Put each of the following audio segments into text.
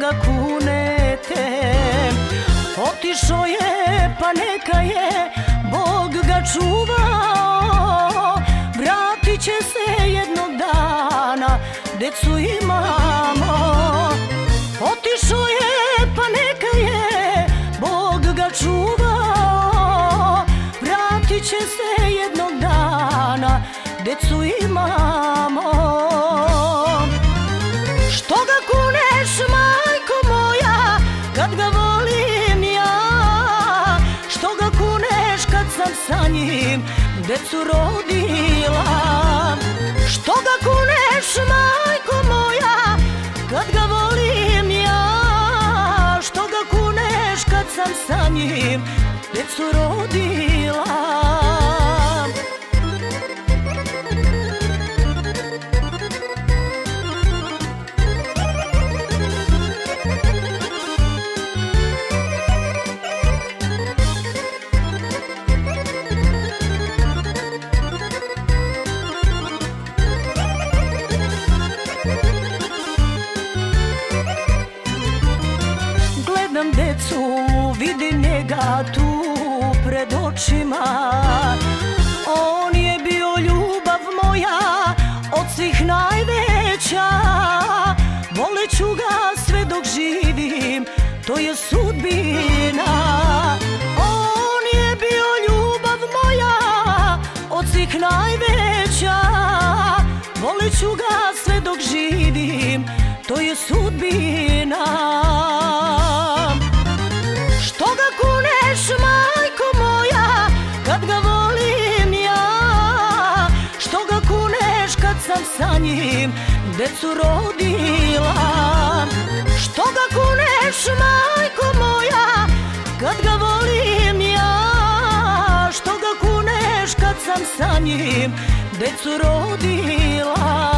ga kunete. Otišao je pa neka je Bog ga čuvao. Vratit će se jednog dana Decu imamo. Otišao je pa neka je Bog ga čuvao. Vratit će se jednog dana Decu imamo Decu rodila? Što ga kuneš majko moja? Kad ga volim ja. Što ga kuneš kad sam sa njim? Decu rodila Gledam decu, vidim njega tu pred očima. On je bio ljubav moja, od svih najveća. Voleću ga sve dok živim, to je sudbina. On je bio ljubav moja, od svih najveća. Voleću ga sve dok živim, to je sudbina sam sa njim decu rodila? Što ga kuneš majko moja kad ga volim ja? Što ga kuneš kad sam sa njim decu rodila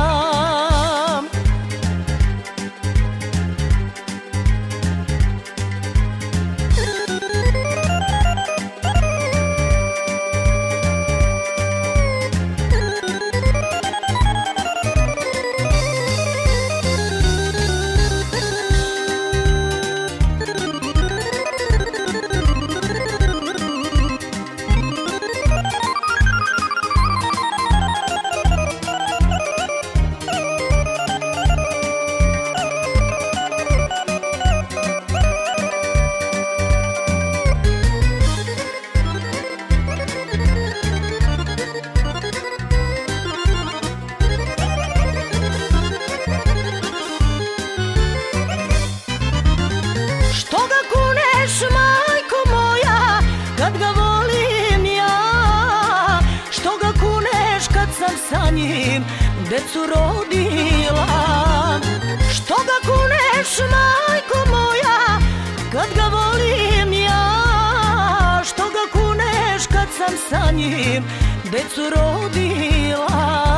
sa njim decu rodila. Što ga kuneš majko moja kad ga volim ja? Što ga kuneš kad sam sa njim decu rodila